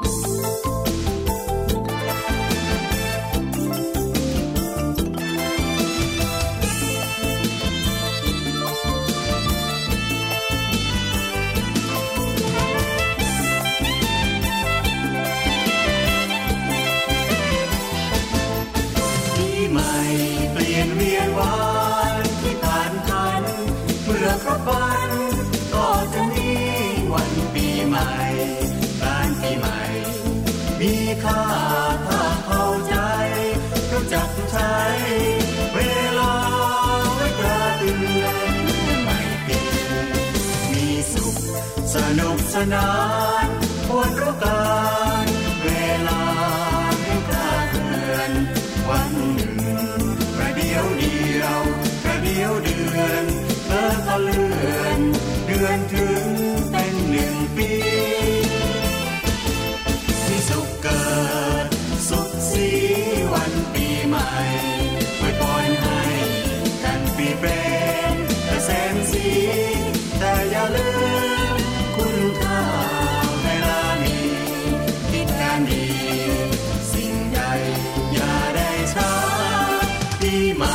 ปี นุ ปี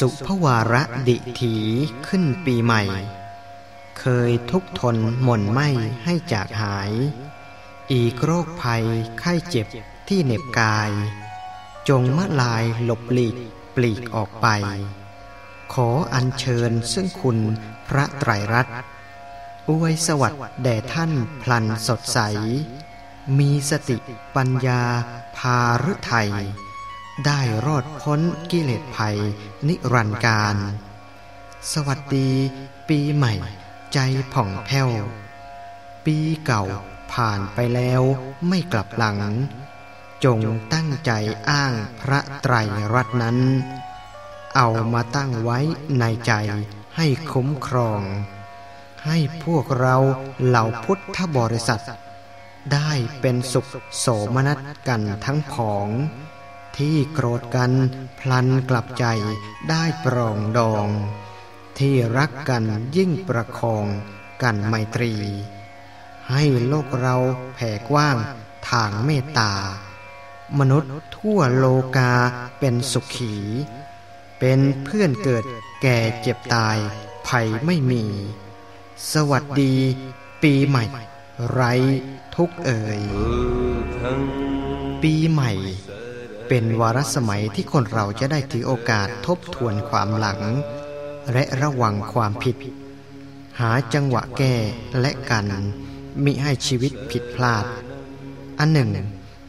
สุภวาระดิถีขึ้นปีใหม่ เคยทุกทนหม่นไหมให้จากหาย อีกโรคภัยไข้เจ็บที่เหน็บกาย จงมะลายหลบหลีกปลีกออกไป ขออัญเชิญซึ่งคุณพระไตรรัตน์อวยสวัสดิ์แด่ท่านพลันสดใส มีสติปัญญาพาฤทัย ได้รอดพ้นกิเลสภัย นิรันดร์การ สวัสดีปีใหม่ ใจผ่องแผ้ว ปีเก่าผ่านไปแล้วไม่กลับหลัง จงตั้งใจอ้างพระไตรรัตน์นั้น เอามาตั้งไว้ในใจให้คุ้มครอง ให้พวกเราเหล่าพุทธบริษัท ได้เป็นสุขโสมนัสกันทั้งผอง ที่โกรธกันพลันกลับใจได้ปรองดอง ที่รักกันยิ่งประคองกันไมตรี ให้โลกเราแผ่กว้างทางเมตตา มนุษย์ทั่วโลกาเป็นสุขี เป็นเพื่อนเกิดแก่เจ็บตายภัยไม่มี สวัสดีปีใหม่ ไรทุกข์เอ่ยปีใหม่ เป็นวาระสมัยที่คนเราจะได้ถือโอกาสทบทวนความหลัง และระวังความผิด หาจังหวะแก้และกันมิให้ชีวิตผิดพลาด อันหนึ่ง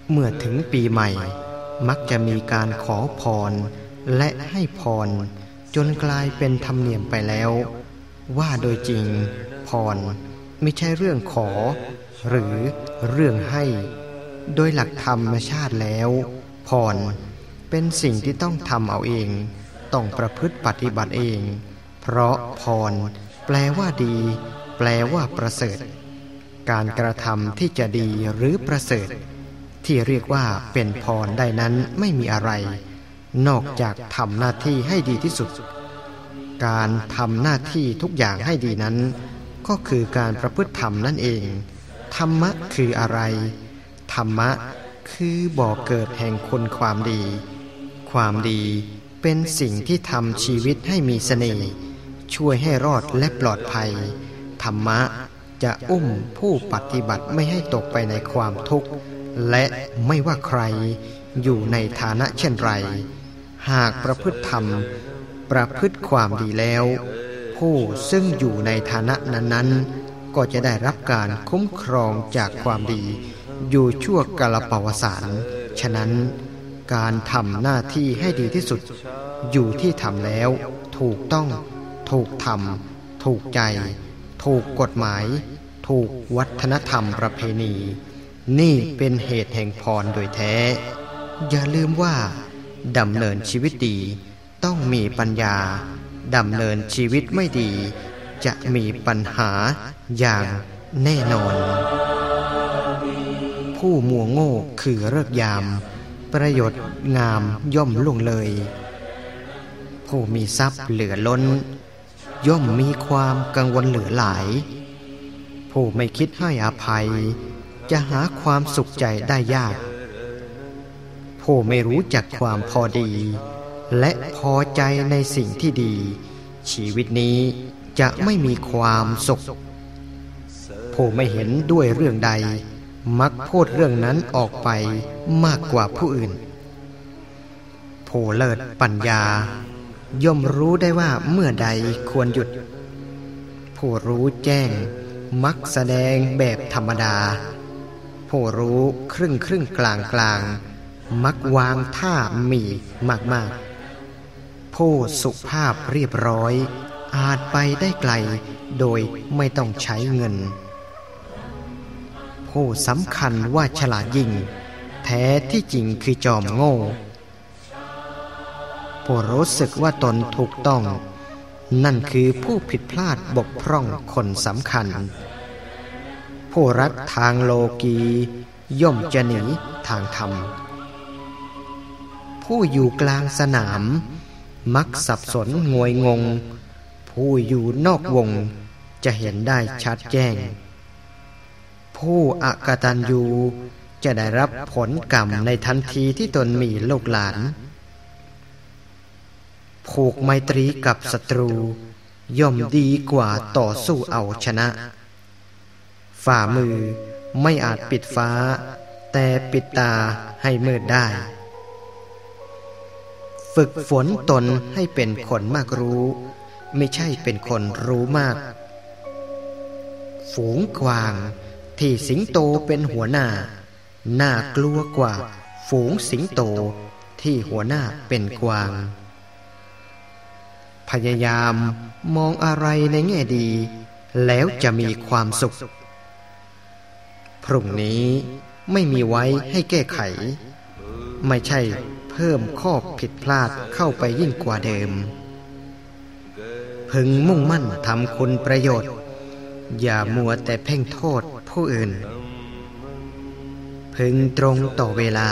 เมื่อถึงปีใหม่ มักจะมีการขอพร และให้พร จนกลายเป็นธรรมเนียมไปแล้ว ว่าโดยจริงพรไม่ใช่เรื่องขอ หรือเรื่องให้ โดยหลักธรรมชาติแล้ว พร เป็นสิ่งที่ต้องทำเอาเอง ต้องประพฤติปฏิบัติเอง เพราะพร แปลว่าดี แปลว่าประเสริฐ การกระทำที่จะดีหรือประเสริฐ ที่เรียกว่าเป็นพรได้นั้นไม่มีอะไร นอกจากทำหน้าที่ให้ดีที่สุด การทำหน้าที่ทุกอย่างให้ดีนั้น ก็คือการประพฤติธรรมนั่นเอง ธรรมะคืออะไร ธรรมะ คือบ่อเกิดแห่งคนความดี ความดีเป็นสิ่งที่ทำชีวิตให้มีเสน่ห์ช่วยให้รอดและปลอดภัย ธรรมะจะอุ้มผู้ปฏิบัติไม่ให้ตกไปในความทุกข์ และไม่ว่าใครอยู่ในฐานะเช่นไร หากประพฤติธรรม ประพฤติความดีแล้ว ผู้ซึ่งอยู่ในฐานะนั้นๆ ก็จะได้รับการคุ้มครองจากความดี อยู่ชั่วกาลปวสารฉะนั้นการทำหน้าที่ให้ดีที่สุด อยู่ที่ทำแล้ว ถูกต้อง ถูกทำถูกใจ ถูกกฎหมาย ถูกวัฒนธรรมประเพณี นี่เป็นเหตุแห่งพรโดยแท้ อย่าลืมว่าดำเนินชีวิตดี ต้องมีปัญญาดำเนินชีวิตไม่ดี จะมีปัญหาอย่างแน่นอน ผู้มัวโง่คือเลิกยาม ประโยชน์งามย่อมล่วงเลย ผู้มีทรัพย์เหลือล้น ย่อมมีความกังวลเหลือหลาย ผู้ไม่คิดให้อภัย จะหาความสุขใจได้ยาก ผู้ไม่รู้จักความพอดี และพอใจในสิ่งที่ดี ชีวิตนี้จะไม่มีความสุขผู้ไม่เห็นด้วยเรื่องใด มักพูดเรื่องนั้นออกไปมากกว่าผู้อื่นผู้เลิศปัญญา ย่อมรู้ได้ว่าเมื่อใดควรหยุด ผู้รู้แจ้ง มักแสดงแบบธรรมดา ผู้รู้ครึ่งครึ่งกลางกลางมักวางท่ามีมากมากผู้สุภาพเรียบร้อย อาจไปได้ไกลโดยไม่ต้องใช้เงิน ผู้สำคัญว่าฉลาดยิ่ง แท้ที่จริงคือจอมโง่ผู้รู้สึกว่าตนถูกต้อง นั่นคือผู้ผิดพลาดบกพร่องคนสำคัญ ผู้รักทางโลกีย่อมจะหนีทางธรรม ผู้อยู่กลางสนาม มักสับสนงวยงง ผู้อยู่นอกวงจะเห็นได้ชัดแจ้ง ผู้อากตันยูจะได้รับผลกรรมในทันทีที่ตนมีลูกหลาน ผูกไมตรีกับศัตรู ย่อมดีกว่าต่อสู้เอาชนะ ฝ่ามือไม่อาจปิดฟ้า แต่ปิดตาให้มืดได้ ฝึกฝนตนให้เป็นคนมากรู้ ไม่ใช่เป็นคนรู้มาก ฝูงกวาง ที่สิงโตเป็นหัวหน้า น่ากลัวกว่า ฝูงสิงโตที่หัวหน้าเป็นกวาง พยายามมองอะไรในแง่ดี แล้วจะมีความสุข พรุ่งนี้ไม่มีไว้ให้แก้ไข ไม่ใช่เพิ่มข้อผิดพลาดเข้าไปยิ่งกว่าเดิม พึงมุ่งมั่นทำคุณประโยชน์ อย่ามัวแต่เพ่งโทษ ผู้อื่น พึงตรงต่อเวลา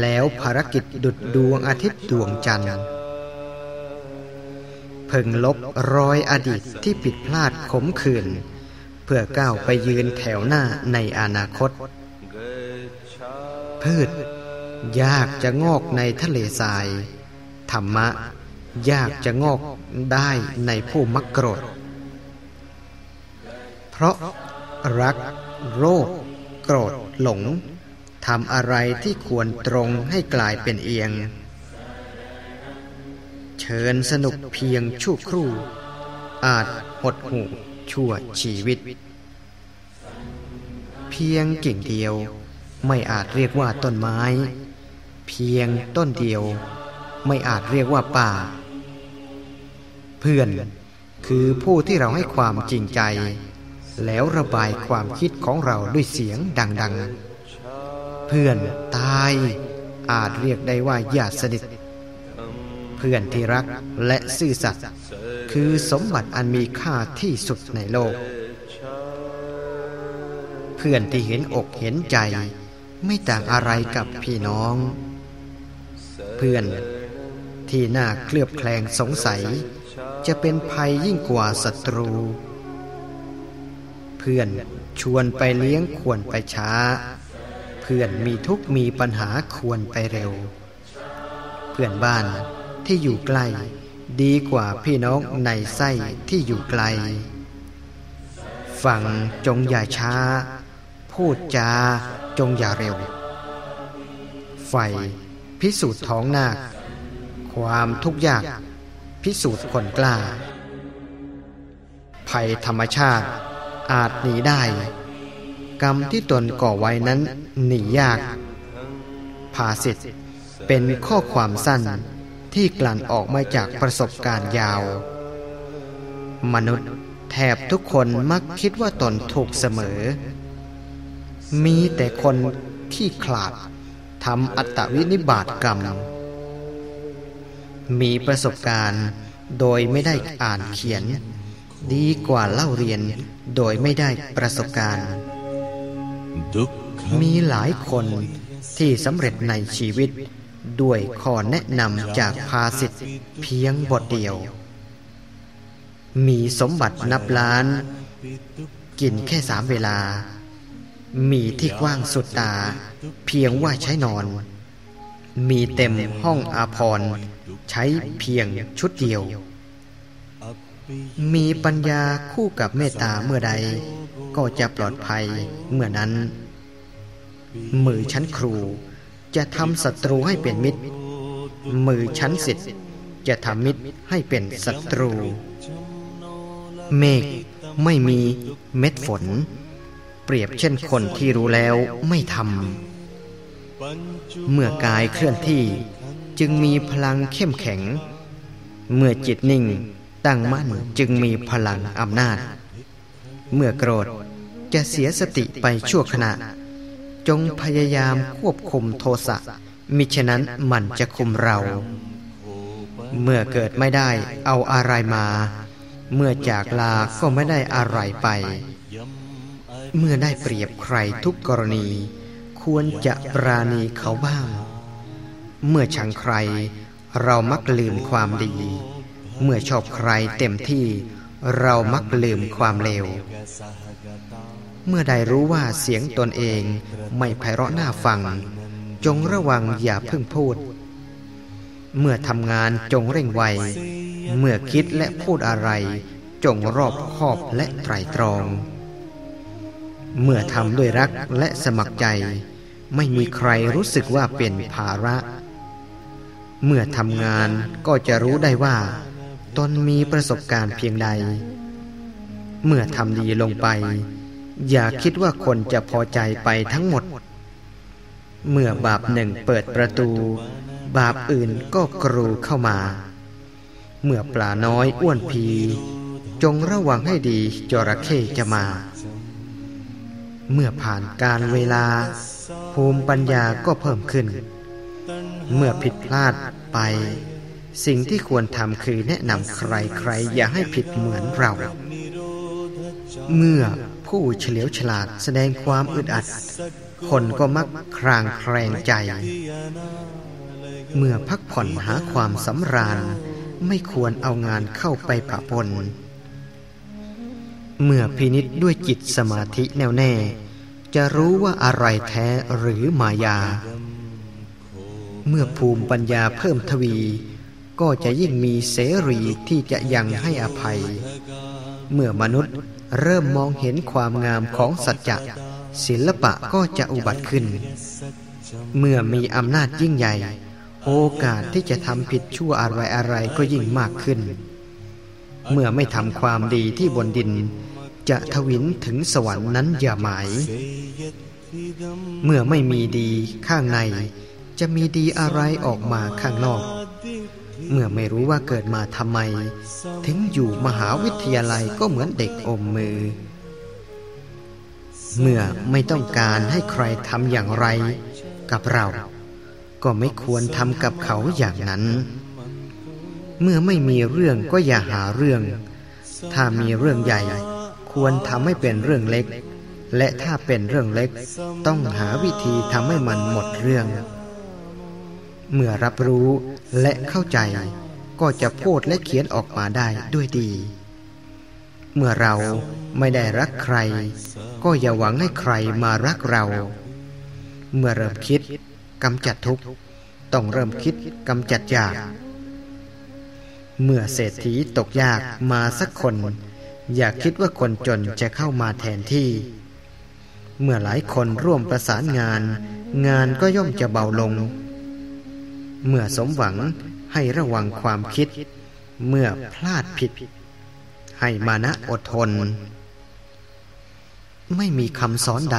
แล้วภารกิจดุดดวงอาทิตย์ดวงจันทร์พึงลบรอยอดีตที่ผิดพลาดขมขื่นเพื่อก้าวไปยืนแถวหน้าในอนาคต พืช ยากจะงอกในทะเลทราย ธรรมะ ยากจะงอกได้ในผู้มักโกรธ เพราะ รัก โรค โกรธ หลงทำอะไรที่ควรตรงให้กลายเป็นเอียง เชิญสนุกเพียงชั่วครู่ อาจหดหูชั่วชีวิต เพียงกิ่งเดียวไม่อาจเรียกว่าต้นไม้ เพียงต้นเดียว ไม่อาจเรียกว่าป้าเพื่อนคือผู้ที่เราให้ความจริงใจ แล้วระบายความคิดของเราด้วยเสียงดัง ๆ เพื่อนตายอาจเรียกได้ว่าญาติสนิทเพื่อนที่รักและซื่อสัตย์คือสมบัติอันมีค่าที่สุดในโลก เพื่อนที่เห็นอกเห็นใจ ไม่ต่างอะไรกับพี่น้อง เพื่อนที่น่าเคลือบแคลงสงสัย จะเป็นภัยยิ่งกว่าศัตรู พื่อนชวนไปเลี้ยงควรไปช้า เพื่อนมีทุกมีปัญหาควรไปเร็ว เพื่อนบ้านที่อยู่ใกล้ ดีกว่าพี่น้องในไส้ที่อยู่ไกล ฟังจงอย่าช้า พูดจาจงอย่าเร็ว ไฟพิสูจน์ท้องนาค ความทุกข์ยาก พิสูจน์คนกล้า ภัยธรรมชาติ อาจหนีได้ กรรมที่ตนก่อไว้นั้นหนียากภาสิทธ์เป็นข้อความสั้นที่กลั่นออกมาจากประสบการณ์ยาว มนุษย์แทบทุกคนมักคิดว่าตนถูกเสมอ มีแต่คนขี้ขลาดทำอัตวินิบาตกรรม มีประสบการณ์โดยไม่ได้อ่านเขียน ดีกว่าเล่าเรียน โดยไม่ได้ประสบการณ์ มีหลายคนที่สำเร็จในชีวิต ด้วยข้อแนะนำจากภาสิทธ์เพียงบทเดียว มีสมบัตินับล้าน กินแค่สามเวลา มีที่กว้างสุดตา เพียงว่าใช้นอน มีเต็มห้องอาพรใช้เพียงชุดเดียว มีปัญญาคู่กับเมตตาเมื่อใด ก็จะปลอดภัยเมื่อนั้น มือชั้นครูจะทำศัตรูให้เป็นมิตร มือชั้นสิทธิ์จะทำมิตรให้เป็นศัตรู เมฆไม่มีเม็ดฝน เปรียบเช่นคนที่รู้แล้วไม่ทำเมื่อกายเคลื่อนที่จึงมีพลังเข้มแข็ง เมื่อจิตนิ่ง ตั้งมั่นจึงมีพลังอำนาจ เมื่อโกรธจะเสียสติไปชั่วขณะ จงพยายามควบคุมโทสะมิฉะนั้นมันจะคุมเรา เมื่อเกิดไม่ได้เอาอะไรมา เมื่อจากลาก็ไม่ได้อะไรไป เมื่อได้เปรียบใครทุกกรณี ควรจะปราณีเขาบ้าง เมื่อชังใครเรามักลืมความดี เมื่อชอบใครเต็มที่เรามักลืมความเลว เมื่อใดรู้ว่าเสียงตนเองไม่ไพเราะน่าฟัง จงระวังอย่าเพิ่งพูด เมื่อทำงานจงเร่งไว เมื่อคิดและพูดอะไร จงรอบคอบและไตรตรอง เมื่อทำด้วยรักและสมัครใจ ไม่มีใครรู้สึกว่าเป็นภาระ เมื่อทำงานก็จะรู้ได้ว่า ตนมีประสบการณ์เพียงใด เมื่อทำดีลงไป อย่าคิดว่าคนจะพอใจไปทั้งหมด เมื่อบาปหนึ่งเปิดประตู บาปอื่นก็กรูเข้ามา เมื่อปลาน้อยอ้วนพี จงระวังให้ดีจระเข้จะมา เมื่อผ่านการเวลา ภูมิปัญญาก็เพิ่มขึ้น เมื่อผิดพลาดไป สิ่งที่ควรทำคือแนะนำใครๆอย่าให้ผิดเหมือนเรา เมื่อผู้เฉลียวฉลาดแสดงความอึดอัด คนก็มักครางแคลงใจ เมื่อพักผ่อนหาความสำราญไม่ควรเอางานเข้าไปปะปน เมื่อพินิษด้วยจิตสมาธิแน่วแน่ จะรู้ว่าอะไรแท้หรือมายา เมื่อภูมิปัญญาเพิ่มทวี ก็จะยิ่งมีเสรีที่จะยังให้อภัย เมื่อมนุษย์เริ่มมองเห็นความงามของสัจจะศิลปะก็จะอุบัติขึ้น เมื่อมีอำนาจยิ่งใหญ่ โอกาสที่จะทำผิดชั่วอะไรอะไรก็ยิ่งมากขึ้น เมื่อไม่ทำความดีที่บนดิน จะทวินถึงสวรรค์นั้นอย่าหมาย เมื่อไม่มีดีข้างใน จะมีดีอะไรออกมาข้างนอก เมื่อไม่รู้ว่าเกิดมาทำไม ถึงอยู่มหาวิทยาลัยก็เหมือนเด็กอมมือ เมื่อไม่ต้องการให้ใครทำอย่างไร กับเรา ก็ไม่ควรทำกับเขาอย่างนั้น เมื่อไม่มีเรื่องก็อย่าหาเรื่อง ถ้ามีเรื่องใหญ่ ควรทำให้เป็นเรื่องเล็ก และถ้าเป็นเรื่องเล็ก ต้องหาวิธีทำให้มันหมดเรื่อง เมื่อรับรู้และเข้าใจ ก็จะพูดและเขียนออกมาได้ด้วยดี เมื่อเราไม่ได้รักใคร ก็อย่าหวังให้ใครมารักเรา เมื่อเริ่มคิดกำจัดทุกข์ต้องเริ่มคิดกำจัดยาก เมื่อเศรษฐีตกยากมาสักคน อย่าคิดว่าคนจนจะเข้ามาแทนที่ เมื่อหลายคนร่วมประสานงาน งานก็ย่อมจะเบาลง เมื่อสมหวังให้ระวังความคิด เมื่อพลาดผิด ให้มานะอดทน ไม่มีคำสอนใด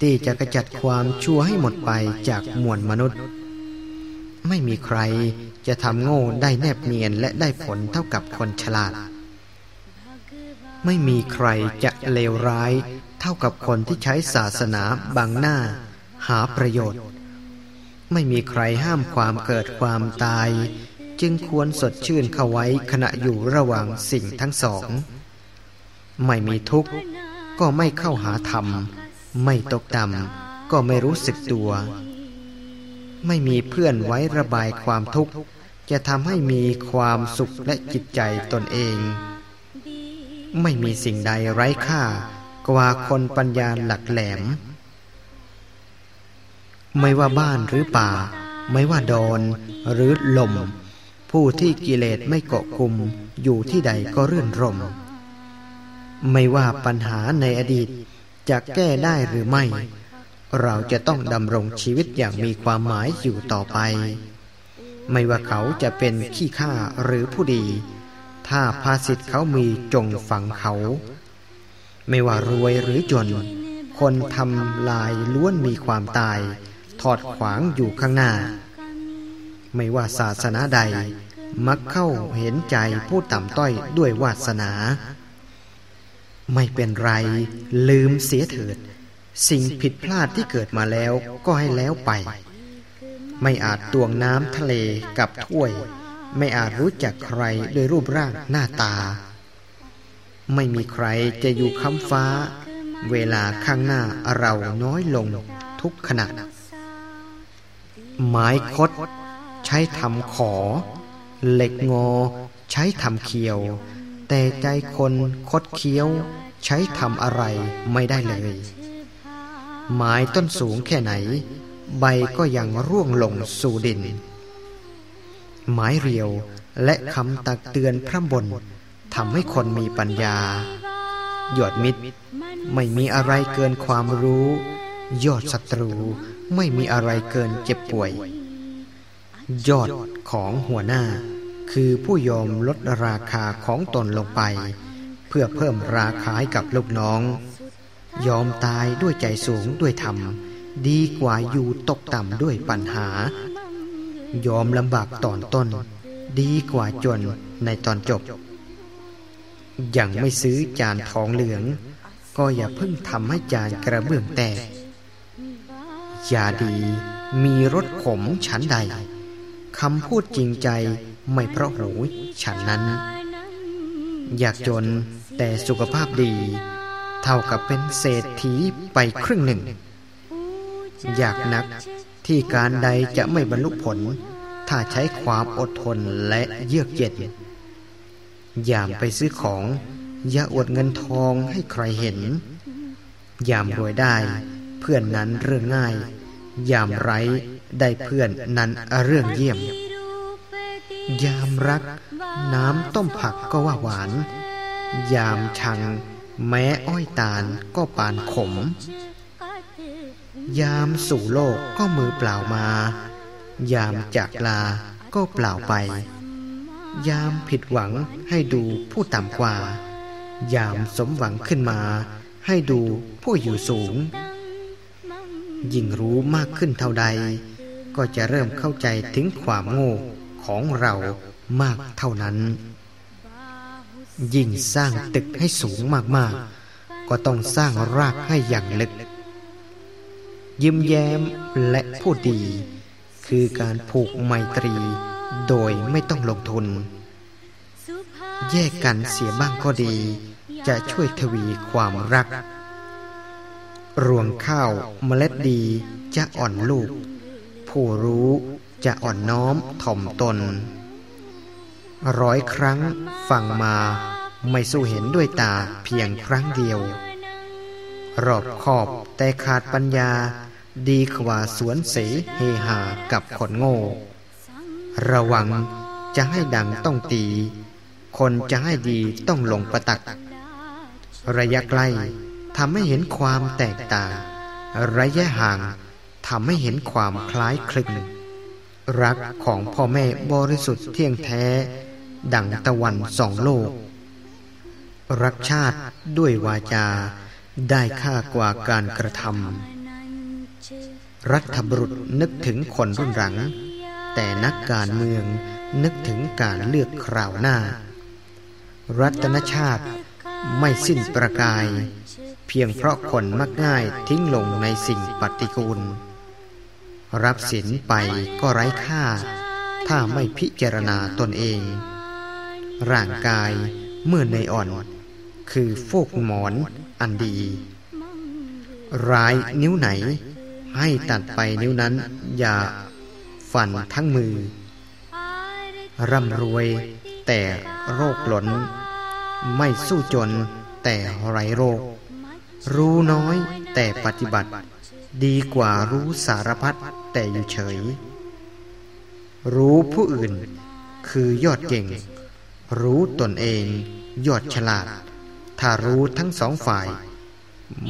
ที่จะกระจัดความชั่วให้หมดไปจากมวลมนุษย์ ไม่มีใครจะทำโง่ได้แนบเนียนและได้ผลเท่ากับคนฉลาด ไม่มีใครจะเลวร้ายเท่ากับคนที่ใช้ศาสนาบังหน้า หาประโยชน์ ไม่มีใครห้ามความเกิดความตาย จึงควรสดชื่นเข้าไว้ขณะอยู่ระหว่างสิ่งทั้งสอง ไม่มีทุกข์ก็ไม่เข้าหาธรรม ไม่ตกต่ำก็ไม่รู้สึกตัว ไม่มีเพื่อนไว้ระบายความทุกข์จะทำให้มีความสุขและจิตใจตนเอง ไม่มีสิ่งใดไร้ค่ากว่าคนปัญญาหลักแหลม ไม่ว่าบ้านหรือป่า ไม่ว่าดอนหรือลม ผู้ที่กิเลสไม่เกาะกลุ่มอยู่ที่ใดก็เรื่นรม ไม่ว่าปัญหาในอดีตจะแก้ได้หรือไม่ เราจะต้องดำรงชีวิตอย่างมีความหมายอยู่ต่อไป ไม่ว่าเขาจะเป็นขี้ข้าหรือผู้ดี ถ้าภาสิทธิ์เขามีจงฝังเขา ไม่ว่ารวยหรือจน คนทำลายล้วนมีความตาย ทอดขวางอยู่ข้างหน้า ไม่ว่าศาสนาใด มักเข้าเห็นใจผู้ต่ำต้อยด้วยวาสนา ไม่เป็นไรลืมเสียเถิด สิ่งผิดพลาดที่เกิดมาแล้วก็ให้แล้วไป ไม่อาจตวงน้ำทะเลกับถ้วย ไม่อาจรู้จักใครโดยรูปร่างหน้าตา ไม่มีใครจะอยู่ค้ำฟ้าเวลาข้างหน้าเราน้อยลงทุกขณะ ไม้คด ใช้ทำขอ เหล็กงอ ใช้ทำเคียว แต่ใจคนคดเคี้ยว ใช้ทำอะไรไม่ได้เลย ไม้ต้นสูงแค่ไหน ใบก็ยังร่วงลงสู่ดิน ไม้เรียวและคำตักเตือนพร่ำบนทำให้คนมีปัญญา ยอดมิตรไม่มีอะไรเกินความรู้ ยอดศัตรูไม่มีอะไรเกินเจ็บป่วย ยอดของหัวหน้า คือผู้ยอมลดราคาของตนลงไป เพื่อเพิ่มราคาให้กับลูกน้อง ยอมตายด้วยใจสูงด้วยธรรม ดีกว่าอยู่ตกต่ำด้วยปัญหา ยอมลำบากตอนต้น ดีกว่าจนในตอนจบ ยังไม่ซื้อจานทองเหลือง ก็อย่าเพิ่งทำให้จานกระเบื้องแตก ยาดีมีรสขมฉันใดคำพูดจริงใจไม่เพราะหูฉันนั้น อยากจนแต่สุขภาพดี เท่ากับเป็นเศรษฐีไปครึ่งหนึ่ง อยากนักที่การใดจะไม่บรรลุผล ถ้าใช้ความอดทนและเยือกเย็นยามไปซื้อของ อย่าอวดเงินทองให้ใครเห็น ยามรวยได้ เพื่อนนั้นเรื่องง่าย ยามไร้ได้เพื่อนนั้นเรื่องเยี่ยม ยามรัก น้ำต้มผักก็ว่าหวาน ยามชัง แม้อ้อยตาลก็ปานขม ยามสู่โลกก็มือเปล่ามา ยามจากลาก็เปล่าไป ยามผิดหวังให้ดูผู้ต่ำกว่า ยามสมหวังขึ้นมา ให้ดูผู้อยู่สูง ยิ่งรู้มากขึ้นเท่าใด ก็จะเริ่มเข้าใจถึงความโง่ของเรามากเท่านั้น ยิ่งสร้างตึกให้สูงมากๆ ก็ต้องสร้างรากให้อย่างลึก ยิ้มแย้มและพูดดี คือการผูกไมตรี โดยไม่ต้องลงทุน แยกกันเสียบ้างก็ดี จะช่วยทวีความรัก รวงข้าวเมล็ดดีจะอ่อนลูก ผู้รู้จะอ่อนน้อมถ่อมตน ร้อยครั้งฟังมาไม่สู้เห็นด้วยตาเพียงครั้งเดียว รอบขอบแต่ขาดปัญญา ดีกว่าสวนเสเฮหากับคนโง่ ระวังจะให้ดังต้องตี คนจะให้ดีต้องลงประตัก ระยะใกล้ ทำให้เห็นความแตกต่าง ระยะห่างทำให้เห็นความคล้ายคลึงรักของพ่อแม่บริสุทธิ์เที่ยงแท้ ดังตะวันสองโลก รักชาติด้วยวาจาได้ค่ากว่าการกระทำรัฐบุรุษนึกถึงคนรุ่นหลัง แต่นักการเมืองนึกถึงการเลือกคราวหน้า รัตนชาติไม่สิ้นประกาย พียงเพราะคนมักง่ายทิ้งลงในสิ่งปฏิกูล รับสินไปก็ไร้ค่า ถ้าไม่พิจารณาตนเอง ร่างกายเมื่อในอ่อน คือฟูกหมอนอันดี ร้ายนิ้วไหน ให้ตัดไปนิ้วนั้น อย่าฟันทั้งมือ ร่ำรวยแต่โรคหลน ไม่สู้จนแต่ไร้โรค รู้น้อยแต่ปฏิบัติ ดีกว่ารู้สารพัดแต่อยู่เฉย รู้ผู้อื่นคือยอดเก่ง รู้ตนเองยอดฉลาด ถ้ารู้ทั้งสองฝ่าย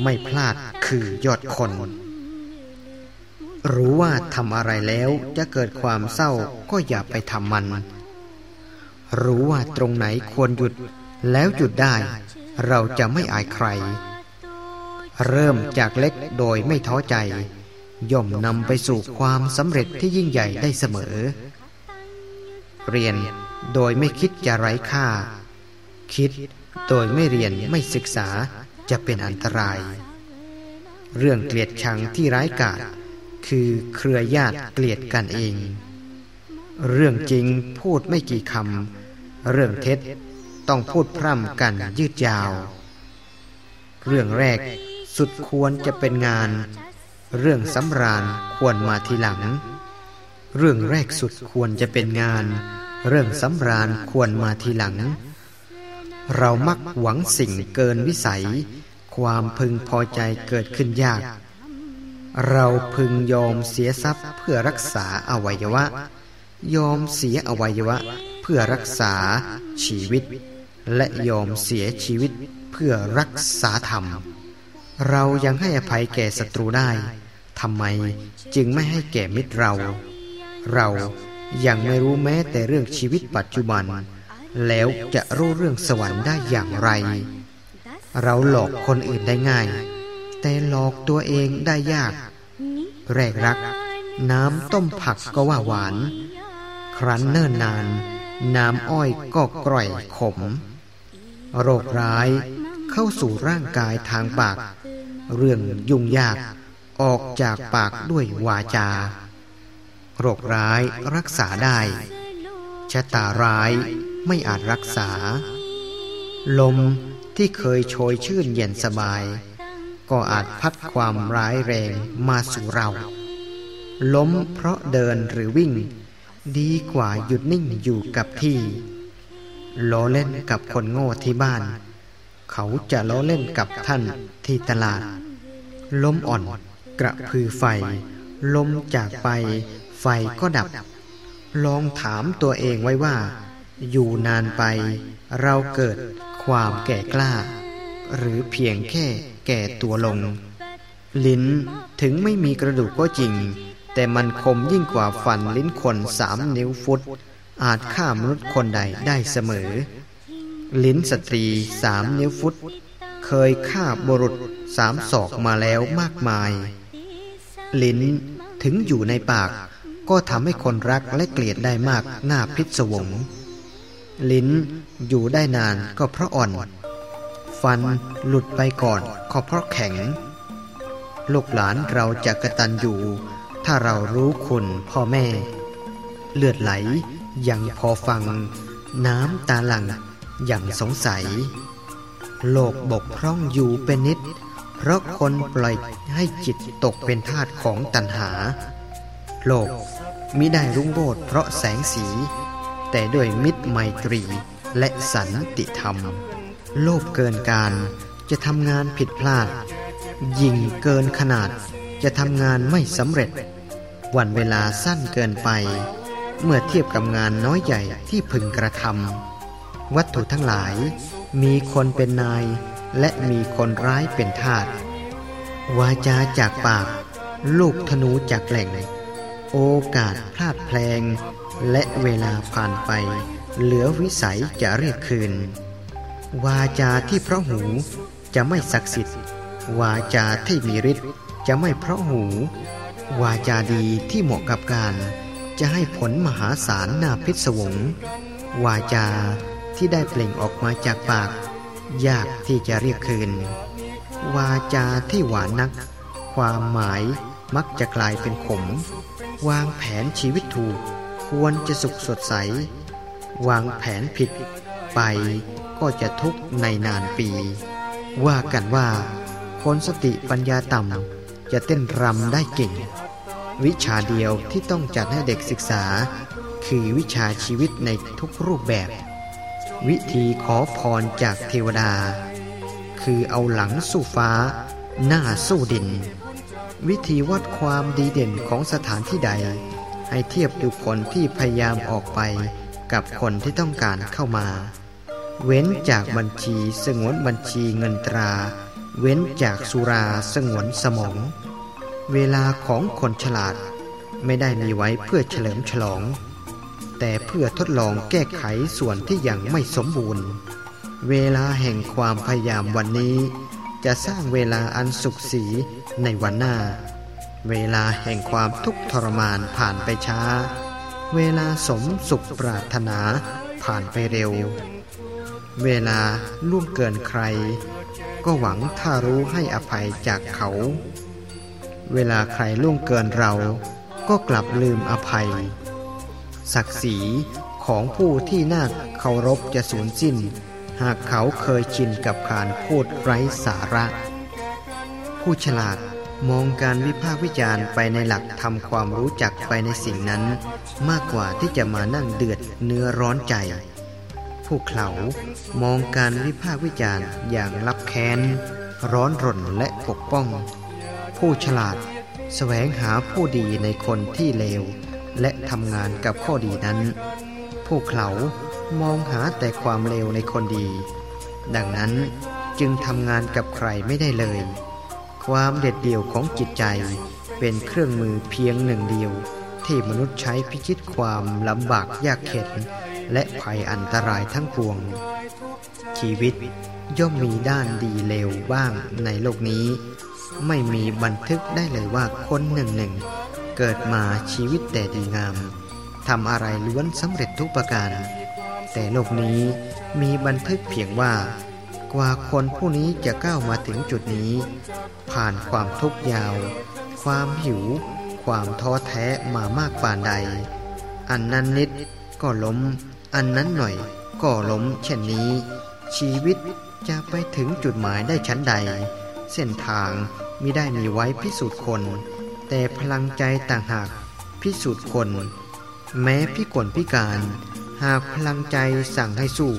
ไม่พลาดคือยอดคน รู้ว่าทำอะไรแล้วจะเกิดความเศร้าก็อย่าไปทำมัน รู้ว่าตรงไหนควรหยุดแล้วหยุดได้ เราจะไม่อายใคร เริ่มจากเล็กโดยไม่ท้อใจ ย่อมนำไปสู่ความสำเร็จที่ยิ่งใหญ่ได้เสมอ เรียนโดยไม่คิดจะไร้ค่า คิดโดยไม่เรียนไม่ศึกษาจะเป็นอันตราย เรื่องเกลียดชังที่ร้ายกาจคือเครือญาติเกลียดกันเอง เรื่องจริงพูดไม่กี่คำเรื่องเท็จต้องพูดพร่ำกันยืดยาว เรื่องแรก สุดควรจะเป็นงาน เรื่องสำราญควรมาทีหลัง เรื่องแรกสุดควรจะเป็นงาน เรื่องสำราญควรมาทีหลัง เรามักหวังสิ่งเกินวิสัย ความพึงพอใจเกิดขึ้นยาก เราพึงยอมเสียทรัพย์เพื่อรักษาอวัยวะ ยอมเสียอวัยวะเพื่อรักษาชีวิต และยอมเสียชีวิตเพื่อรักษาธรรม เรายังให้อภัยแก่ศัตรูได้ทำไมจึงไม่ให้แก่มิตรเรา เรายังไม่รู้แม้แต่เรื่องชีวิตปัจจุบัน แล้วจะรู้เรื่องสวรรค์ได้อย่างไร เราหลอกคนอื่นได้ง่าย แต่หลอกตัวเองได้ยาก แรกรัก น้ำต้มผักก็ว่าหวาน ครั้นเนิ่นนาน น้ำอ้อยก็กร่อยขม โรคร้ายเข้าสู่ร่างกายทางปาก เรื่องยุ่งยากออกจากปากด้วยวาจา โรคร้ายรักษาได้ชะตาร้ายไม่อาจรักษา ลมที่เคยโชยชื่นเย็นสบาย ก็อาจพัดความร้ายแรงมาสู่เรา ล้มเพราะเดินหรือวิ่ง ดีกว่าหยุดนิ่งอยู่กับที่ล้อเล่นกับคนโง่ที่บ้าน เขาจะล้อเล่นกับท่านที่ตลาด ล้มอ่อนกระพือไฟลมจากไป ไฟก็ดับ ลองถามตัวเองไว้ว่า อยู่นานไป เราเกิดความแก่กล้า หรือเพียงแค่แก่ตัวลง ลิ้นถึงไม่มีกระดูกก็จริง แต่มันคมยิ่งกว่าฟันลิ้นคนสามนิ้วฟุต อาจฆ่ามนุษย์คนใดได้เสมอ ลิ้นสตรีสามนิ้วฟุต เคยฆ่าบุรุษสามศอกมาแล้วมากมาย ลิ้นถึงอยู่ในปาก ก็ทำให้คนรักและเกลียดได้มากหน้าพิศวง ลิ้นอยู่ได้นานก็เพราะอ่อน ฟันหลุดไปก่อนก็เพราะแข็ง ลูกหลานเราจะกระตันอยู่ ถ้าเรารู้คุณพ่อแม่ เลือดไหลยังพอฟัง น้ำตาหลัง อย่างสงสัย โลกบกพร่องอยู่เป็นนิด เพราะคนปล่อยให้จิตตกเป็นทาสของตัณหา โลกมิได้รุ่งโรจน์เพราะแสงสี แต่ด้วยมิตรไมตรีและสันติธรรม โลภเกินการจะทำงานผิดพลาด ยิงเกินขนาดจะทำงานไม่สำเร็จ วันเวลาสั้นเกินไป เมื่อเทียบกับงานน้อยใหญ่ที่พึงกระทำ วัตถุทั้งหลาย มีคนเป็นนาย และมีคนร้ายเป็นทาสวาจาจากปาก ลูกธนูจากแหล่ง โอกาสพลาดแพลง และเวลาผ่านไป เหลือวิสัยจะเรียกคืน วาจาที่เพราะหูจะไม่ศักดิ์สิทธิ์ วาจาที่มีฤทธิ์จะไม่เพราะหู วาจาดีที่เหมาะกับการ จะให้ผลมหาศาลนาพิศวง วาจา ที่ได้เปล่งออกมาจากปาก ยากที่จะเรียกคืน วาจาที่หวานนัก ความหมายมักจะกลายเป็นขม วางแผนชีวิตถูก ควรจะสุขสดใส วางแผนผิด ไปก็จะทุกข์ในนานปี ว่ากันว่า คนสติปัญญาต่ำจะเต้นรำได้เก่ง วิชาเดียวที่ต้องจัดให้เด็กศึกษา คือวิชาชีวิตในทุกรูปแบบ วิธีขอพรจากเทวดา คือเอาหลังสู้ฟ้า หน้าสู้ดิน วิธีวัดความดีเด่นของสถานที่ใด ให้เทียบดูคนที่พยายามออกไปกับคนที่ต้องการเข้ามา เว้นจากบัญชีสงวนบัญชีเงินตรา เว้นจากสุราสงวนสมอง เวลาของคนฉลาด ไม่ได้มีไว้เพื่อเฉลิมฉลอง แต่เพื่อทดลองแก้ไขส่วนที่ยังไม่สมบูรณ์ เวลาแห่งความพยายามวันนี้ จะสร้างเวลาอันสุขสีในวันหน้า เวลาแห่งความทุกข์ทรมานผ่านไปช้า เวลาสมสุขปรารถนาผ่านไปเร็ว เวลาล่วงเกินใคร ก็หวังถ้ารู้ให้อภัยจากเขา เวลาใครล่วงเกินเราก็กลับลืมอภัย ศักดิ์ศรีของผู้ที่น่าเคารพจะสูญสิ้น หากเขาเคยชินกับการพูดไร้สาระ ผู้ฉลาดมองการวิพากษ์วิจารณ์ไปในหลักทำความรู้จักไปในสิ่งนั้น มากกว่าที่จะมานั่งเดือดเนื้อร้อนใจ ผู้เขามองการวิพากษ์วิจารณ์อย่างรับแค้น ร้อนรนและปกป้อง ผู้ฉลาดแสวงหาผู้ดีในคนที่เลว และทำงานกับข้อดีนั้นผู้เขามองหาแต่ความเลวในคนดี ดังนั้นจึงทำงานกับใครไม่ได้เลย ความเด็ดเดี่ยวของจิตใจเป็นเครื่องมือเพียงหนึ่งเดียว ที่มนุษย์ใช้พิชิตความลำบากยากเข็น และภัยอันตรายทั้งปวง ชีวิตย่อมมีด้านดีเลวบ้างในโลกนี้ ไม่มีบันทึกได้เลยว่าคนหนึ่งหนึ่ง เกิดมาชีวิตแต่ดีงามทำอะไรล้วนสำเร็จทุกประการ แต่โลกนี้มีบันทึกเพียงว่า กว่าคนผู้นี้จะก้าวมาถึงจุดนี้ ผ่านความทุกข์ยาว ความหิว ความท้อแท้มามากป่านใด อันนั้นนิดก็ล้ม อันนั้นหน่อยก็ล้มเช่นนี้ ชีวิตจะไปถึงจุดหมายได้ชั้นใด เส้นทางมิได้มีไว้พิสูจน์คน แต่พลังใจต่างหากพิสูจน์คน แม้พิกลพิการ หากพลังใจสั่งให้สู้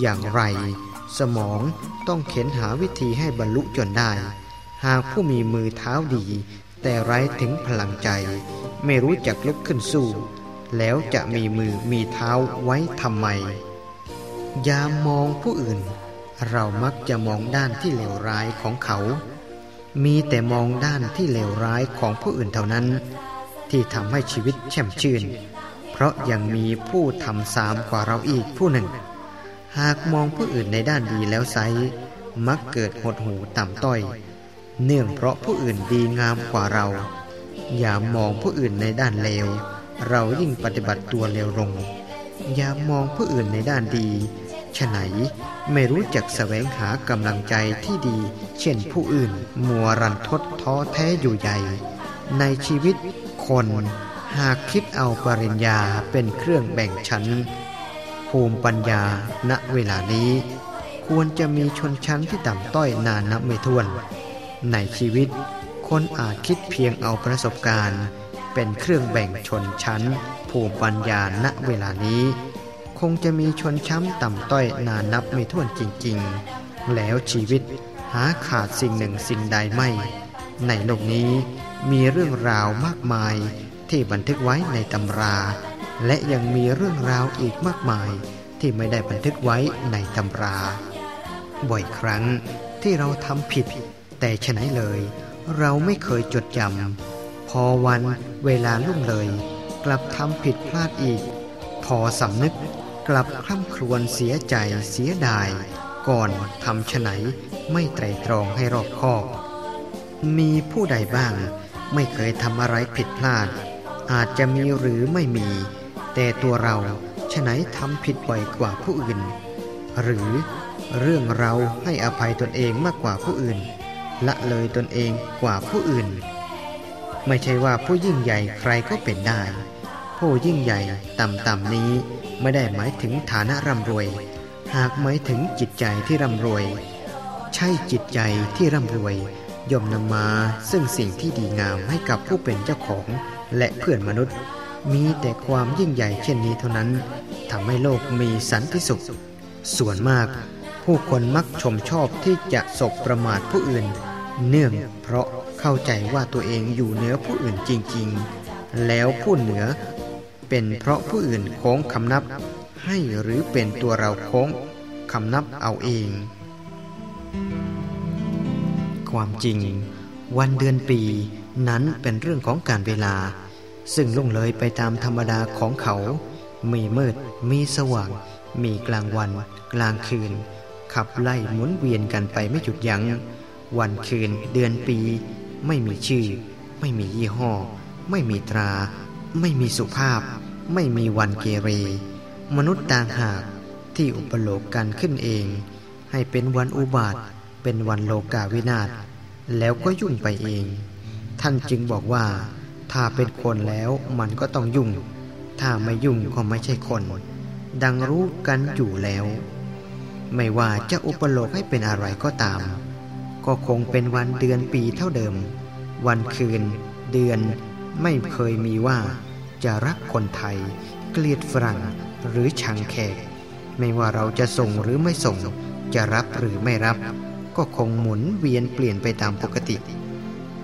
อย่างไร สมองต้องเข็นหาวิธีให้บรรลุจนได้ หากผู้มีมือเท้าดี แต่ไร้ถึงพลังใจ ไม่รู้จักลุกขึ้นสู้ แล้วจะมีมือมีเท้าไว้ทำไม ยามมองผู้อื่น เรามักจะมองด้านที่เลวร้ายของเขา มีแต่มองด้านที่เลวร้ายของผู้อื่นเท่านั้น ที่ทำให้ชีวิตแช่มชื่น เพราะยังมีผู้ทำสามกว่าเราอีกผู้หนึ่ง หากมองผู้อื่นในด้านดีแล้วไซมักเกิดหดหูต่ำต้อย เนื่องเพราะผู้อื่นดีงามกว่าเรา อย่ามองผู้อื่นในด้านเลว เรายิ่งปฏิบัติตัวเลวลง อย่ามองผู้อื่นในด้านดี ฉะไหนไม่รู้จักแสวงหากำลังใจที่ดี เช่นผู้อื่น มัวรันทดท้อแท้อยู่ใหญ่ ในชีวิตคนหากคิดเอาปริญญาเป็นเครื่องแบ่งชั้น ภูมิปัญญาณเวลานี้ ควรจะมีชนชั้นที่ต่ำต้อยนานนับไม่ถ้วน ในชีวิต คนอาจคิดเพียงเอาประสบการณ์ เป็นเครื่องแบ่งชนชั้น ภูมิปัญญาณเวลานี้ คงจะมีชนชั้นต่ำต้อยนานนับไม่ถ้วนจริงๆ แล้วชีวิตหาขาดสิ่งหนึ่งสิ่งใดไม่ ในโลกนี้มีเรื่องราวมากมายที่บันทึกไว้ในตำรา และยังมีเรื่องราวอีกมากมายที่ไม่ได้บันทึกไว้ในตำรา บ่อยครั้งที่เราทำผิด แต่ฉะนั้นเลย เราไม่เคยจดจำพอวันเวลาลุ่งเลย กลับทำผิดพลาดอีก พอสำนึก กลับคล่ำครวญเสียใจเสียดาย ก่อนทำฉไหนไม่ไตรตรองให้รอบคอบ มีผู้ใดบ้างไม่เคยทำอะไรผิดพลาด อาจจะมีหรือไม่มี แต่ตัวเราฉไหนทำผิดบ่อยกว่าผู้อื่น หรือเรื่องเราให้อภัยตนเองมากกว่าผู้อื่น ละเลยตนเองกว่าผู้อื่น ไม่ใช่ว่าผู้ยิ่งใหญ่ใครก็เป็นได้ ผู้ยิ่งใหญ่ต่ำๆนี้ ไม่ได้หมายถึงฐานะร่ำรวย หากหมายถึงจิตใจที่ร่ำรวย ใช่จิตใจที่ร่ำรวยย่อมนำมาซึ่งสิ่งที่ดีงามให้กับผู้เป็นเจ้าของและเพื่อนมนุษย์ มีแต่ความยิ่งใหญ่เช่นนี้เท่านั้นทำให้โลกมีสันติสุข ส่วนมาก ผู้คนมักชมชอบที่จะศกประมาทผู้อื่น เนื่องเพราะเข้าใจว่าตัวเองอยู่เหนือผู้อื่นจริงๆ แล้วผู้เหนือ เป็นเพราะผู้อื่นโค้งคำนับ ให้หรือเป็นตัวเราโค้งคำนับเอาเอง ความจริง วันเดือนปีนั้นเป็นเรื่องของการเวลา ซึ่งล่วงเลยไปตามธรรมดาของเขา มีมืด มีสว่าง มีกลางวัน กลางคืน ขับไล่หมุนเวียนกันไปไม่หยุดยัง้ง วันคืน เดือนปี ไม่มีชื่อ ไม่มียี่ห้อ ไม่มีตรา ไม่มีสุภาพ ไม่มีวันเกเร มนุษย์ต่างหากที่อุปโลกกันขึ้นเอง ให้เป็นวันอุบาทเป็นวันโลกาวินาศแล้วก็ยุ่งไปเอง ท่านจึงบอกว่า ถ้าเป็นคนแล้วมันก็ต้องยุ่ง ถ้าไม่ยุ่งก็ไม่ใช่คน ดังรู้กันอยู่แล้ว ไม่ว่าจะอุปโลกให้เป็นอะไรก็ตาม ก็คงเป็นวันเดือนปีเท่าเดิม วันคืน เดือน ไม่เคยมีว่าจะรักคนไทย เกลียดฝรั่งหรือชังแขก ไม่ว่าเราจะส่งหรือไม่ส่ง จะรับหรือไม่รับ ก็คงหมุนเวียนเปลี่ยนไปตามปกติ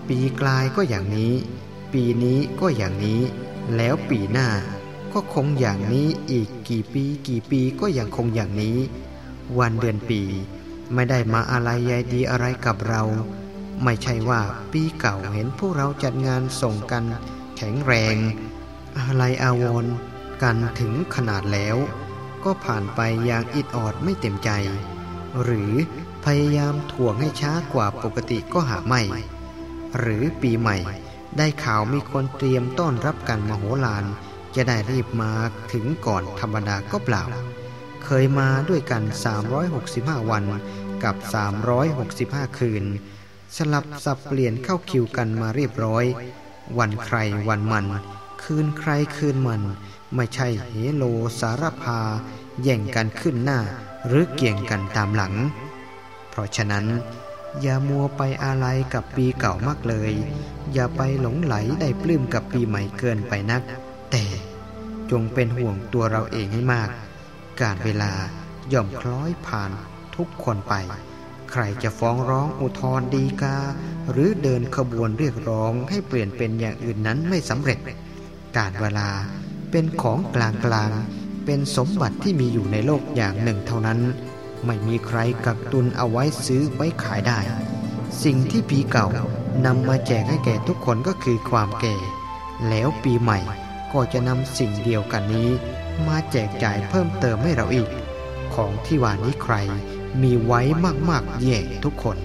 ปีกลายก็อย่างนี้ ปีนี้ก็อย่างนี้ แล้วปีหน้าก็คงอย่างนี้อีกกี่ปีกี่ปีก็ยังคงอย่างนี้ วันเดือนปี ไม่ได้มาอะไรใยดีอะไรกับเรา ไม่ใช่ว่าปีเก่าเห็นพวกเราจัดงานส่งกันแข็งแรง อะไรอาวรกันถึงขนาดแล้ว ก็ผ่านไปอย่างอิดออดไม่เต็มใจ หรือพยายามถ่วงให้ช้ากว่าปกติก็หาไม่ หรือปีใหม่ได้ข่าวมีคนเตรียมต้อนรับกันมโหฬารจะได้รีบมาถึงก่อนธรรมดาก็เปล่า เคยมาด้วยกัน 365 วันกับ 365 คืน สลับสับเปลี่ยนเข้าคิวกันมาเรียบร้อย วันใครวันมัน คืนใครคืนมัน ไม่ใช่เฮโลสารพา แย่งกันขึ้นหน้า หรือเกี่ยงกันตามหลัง เพราะฉะนั้น อย่ามัวไปอะไรกับปีเก่ามากเลย อย่าไปหลงไหลได้ปลื้มกับปีใหม่เกินไปนัก แต่จงเป็นห่วงตัวเราเองให้มาก การเวลาย่อมคล้อยผ่านทุกคนไป ใครจะฟ้องร้องอุทธรดีกา หรือเดินขบวนเรียกร้องให้เปลี่ยนเป็นอย่างอื่นนั้นไม่สำเร็จ การเวลาเป็นของกลางกลางเป็นสมบัติที่มีอยู่ในโลกอย่างหนึ่งเท่านั้น ไม่มีใครกักตุนเอาไว้ซื้อไว้ขายได้ สิ่งที่ปีเก่านำมาแจกให้แก่ทุกคนก็คือความแก่ แล้วปีใหม่ก็จะนำสิ่งเดียวกันนี้ มาแจกจ่ายเพิ่มเติมให้เราอีก ของที่ว่านี้ใคร มีไว้มากๆแย่ทุกคน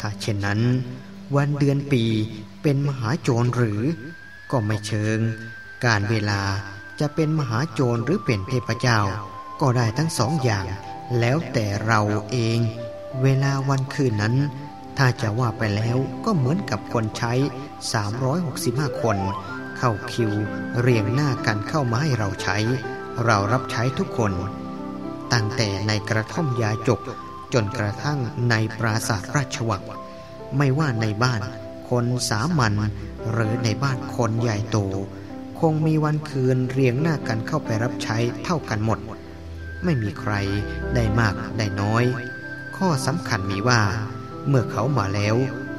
ถ้าเช่นนั้น วันเดือนปีเป็นมหาโจรหรือ ก็ไม่เชิง การเวลาจะเป็นมหาโจรหรือเป็นเทพเจ้า ก็ได้ทั้งสองอย่าง แล้วแต่เราเอง เวลาวันคืนนั้น ถ้าจะว่าไปแล้วก็เหมือนกับคนใช้ 365 คน เข้าคิว เรียงหน้ากันเข้ามาให้เราใช้ เรารับใช้ทุกคน ตั้งแต่ในกระท่อมยาจก จนกระทั่งในปราสาทราชวังไม่ว่าในบ้านคนสามัญหรือในบ้านคนใหญ่โต คงมีวันคืนเรียงหน้ากันเข้าไปรับใช้เท่ากันหมด ไม่มีใครได้มากได้น้อย ข้อสำคัญมีว่า เมื่อเขามาแล้ว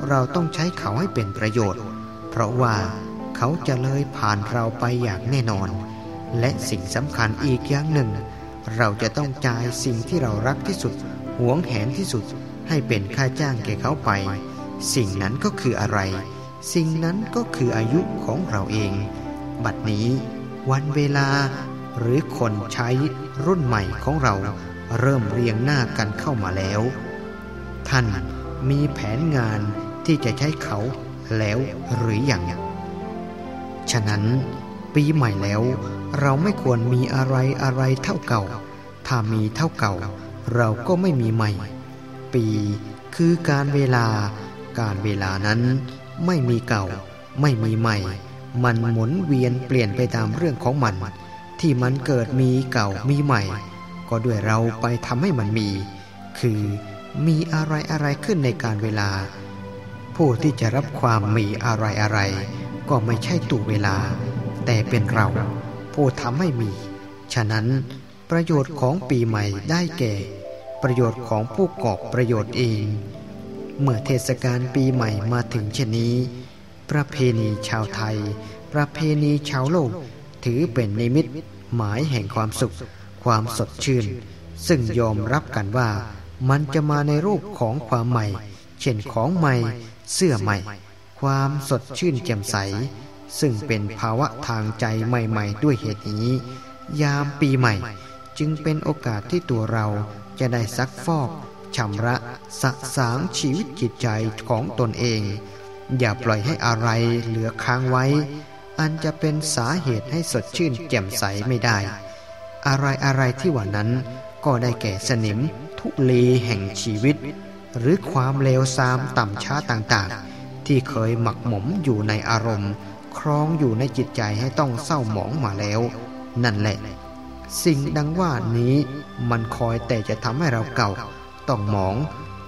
เราต้องใช้เขาให้เป็นประโยชน์ เพราะว่าเขาจะเลยผ่านเราไปอย่างแน่นอน และสิ่งสำคัญอีกอย่างหนึ่ง เราจะต้องจ่ายสิ่งที่เรารักที่สุด หวงแหนที่สุด ให้เป็นค่าจ้างแก่เขาไป สิ่งนั้นก็คืออะไร สิ่งนั้นก็คืออายุของเราเอง บัดนี้ วันเวลา หรือคนใช้รุ่นใหม่ของเราเริ่มเรียงหน้ากันเข้ามาแล้ว ท่านมีแผนงานที่จะใช้เขาแล้วหรืออยังฉะนั้นปีใหม่แล้ว เราไม่ควรมีอะไรอะไรเท่าเก่า ถ้ามีเท่าเก่า เราก็ไม่มีใหม่ ปีคือการเวลา การเวลานั้นไม่มีเก่า ไม่มีใหม่ มันหมุนเวียนเปลี่ยนไปตามเรื่องของมัน ที่มันเกิดมีเก่ามีใหม่ ก็ด้วยเราไปทำให้มันมี คือมีอะไรอะไรขึ้นในการเวลา ผู้ที่จะรับความมีอะไรอะไร ก็ไม่ใช่ตัวเวลา แต่เป็นเรา ผู้ทำให้มี ฉะนั้นประโยชน์ของปีใหม่ได้แก่ ประโยชน์ของผู้กอบประโยชน์เอง เมื่อเทศกาลปีใหม่มาถึงเช่นนี้ ประเพณีชาวไทย ประเพณีชาวโลก ถือเป็นนิมิตหมายแห่งความสุข ความสดชื่น ซึ่งยอมรับกันว่ามันจะมาในรูปของความใหม่ เช่นของใหม่ เสื้อใหม่ ความสดชื่นแจ่มใส ซึ่งเป็นภาวะทางใจใหม่ๆ ด้วยเหตุนี้ ยามปีใหม่ จึงเป็นโอกาสที่ตัวเราจะได้ซักฟอกชำระสะสางชีวิตจิตใจของตนเอง อย่าปล่อยให้อะไรเหลือค้างไว้ อันจะเป็นสาเหตุให้สดชื่นแจ่มใสไม่ได้ อะไรอะไรที่ว่านั้นก็ได้แก่สนิม ทุเลแห่งชีวิต หรือความเลวทรามต่ำช้าต่างๆ ที่เคยหมักหมมอยู่ในอารมณ์ ครองอยู่ในจิตใจให้ต้องเศร้าหมองมาแล้ว นั่นแหละ สิ่งดังว่านี้มันคอยแต่จะทำให้เราเก่า ต้องหมอง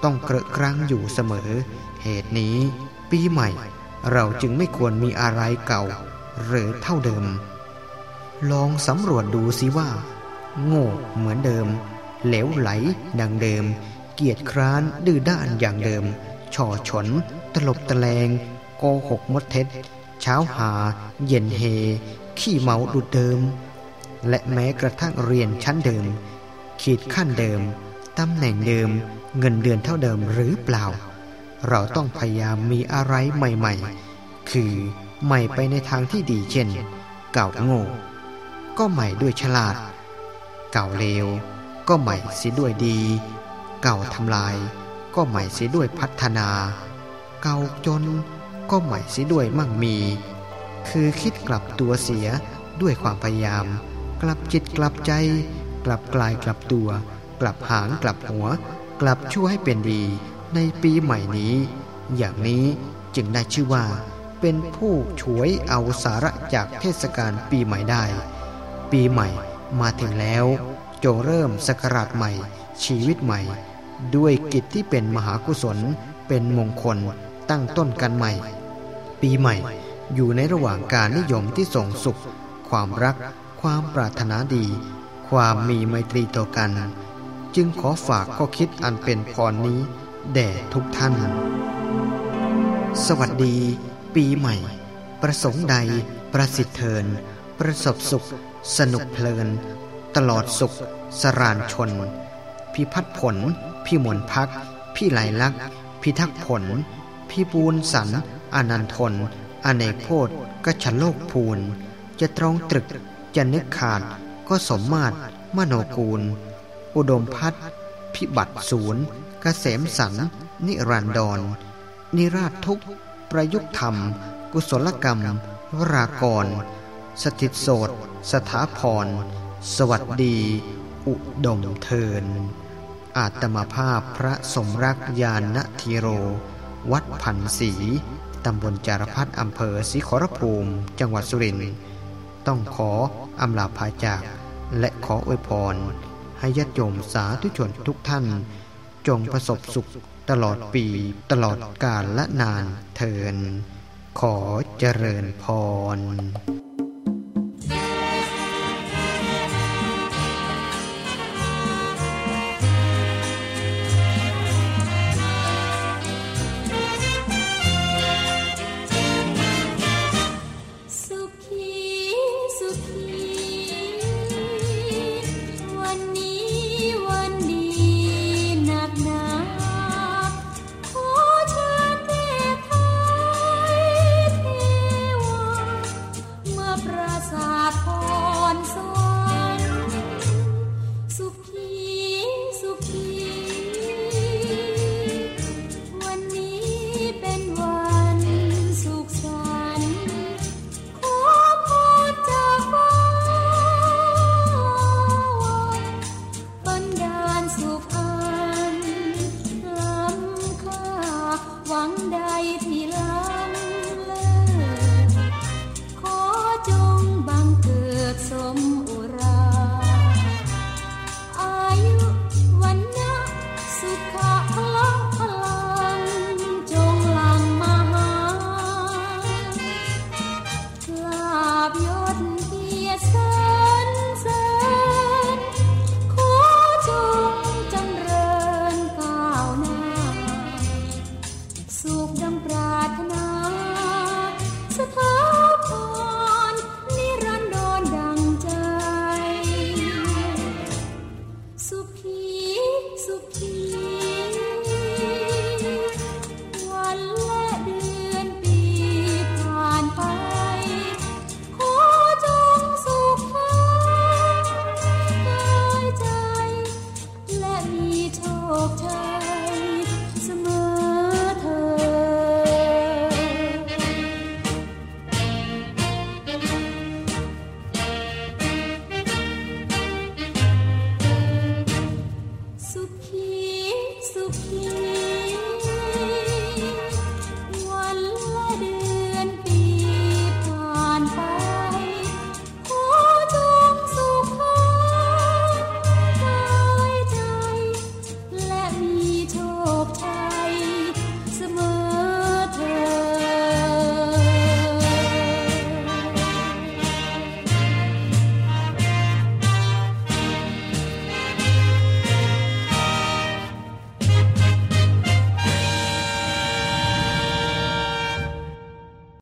ต้องเกระกรังอยู่เสมอ เหตุนี้ ปีใหม่ เราจึงไม่ควรมีอะไรเก่า หรือเท่าเดิม ลองสำรวจดูสิว่า โง่เหมือนเดิม เหลวไหลดังเดิม เกียจคร้านดื้อด้านอย่างเดิม ช่อฉน ตลบตะแลงโกหกมดเท็จ เช้าหา เย็นเฮ ขี้เมาดุดเดิม และแม้กระทั่งเรียนชั้นเดิม ขีดขั้นเดิมตำแหน่งเดิม เงินเดือนเท่าเดิมหรือเปล่า เราต้องพยายามมีอะไรใหม่ ๆ คือใหม่ไปในทางที่ดีเช่น เก่าโง่ ก็ใหม่ด้วยฉลาด เก่าเลว ก็ใหม่เสียด้วยดี เก่าทำลาย ก็ใหม่เสียด้วยพัฒนา เก่าจน ก็ใหม่เสียด้วยมั่งมี คือคิดกลับตัวเสียด้วยความพยายาม กลับจิตกลับใจ กลับกลายกลับตัว กลับหางกลับหัว กลับช่วยให้เป็นดี ในปีใหม่นี้ อย่างนี้จึงได้ชื่อว่า เป็นผู้ช่วยเอาสาระจากเทศกาลปีใหม่ได้ ปีใหม่มาถึงแล้ว จงเริ่มสกราชใหม่ ชีวิตใหม่ ด้วยกิจที่เป็นมหากุศลเป็นมงคลตั้งต้นกันใหม่ ปีใหม่ อยู่ในระหว่างการนิยมที่ส่งสุข ความรัก ความปรารถนาดี ความมีไมตรีต่อกัน จึงขอฝากข้อคิดอันเป็นพรนี้ แด่ทุกท่าน สวัสดี ปีใหม่ ประสงค์ใดประสิทธิ์เทิน ประสบสุข สนุกเพลิน ตลอดสุข สรานชน พิพัฒผล พี่มนพัก พี่ไหลลักพิทักผล พี่ปูนสัน อนันทน อเนกโพธกชโลกภูนจะตรองตรึกจะนึกขาดก็สมมาตรมโนกูล อุดมพัฒพิบัติศูนย์กเกษมสันนิรันดร นิราชทุกประยุกธรรม กุศลกรรม วรากร สถิตโสดสถาพร สวัสดี อุดมเทิน อาตมาภาพพระสมรักยานนทีโร วัดผันศรี ตำบลจารพัฒอำเภอศรีขอรภูมิ จังหวัดสุรินทร์ต้องขออำลาภาจาก และขออวยพร ให้ญาติโยมสาธุชนทุกท่าน จงประสบสุขตลอดปีตลอดกาลและนานเทินขอเจริญพร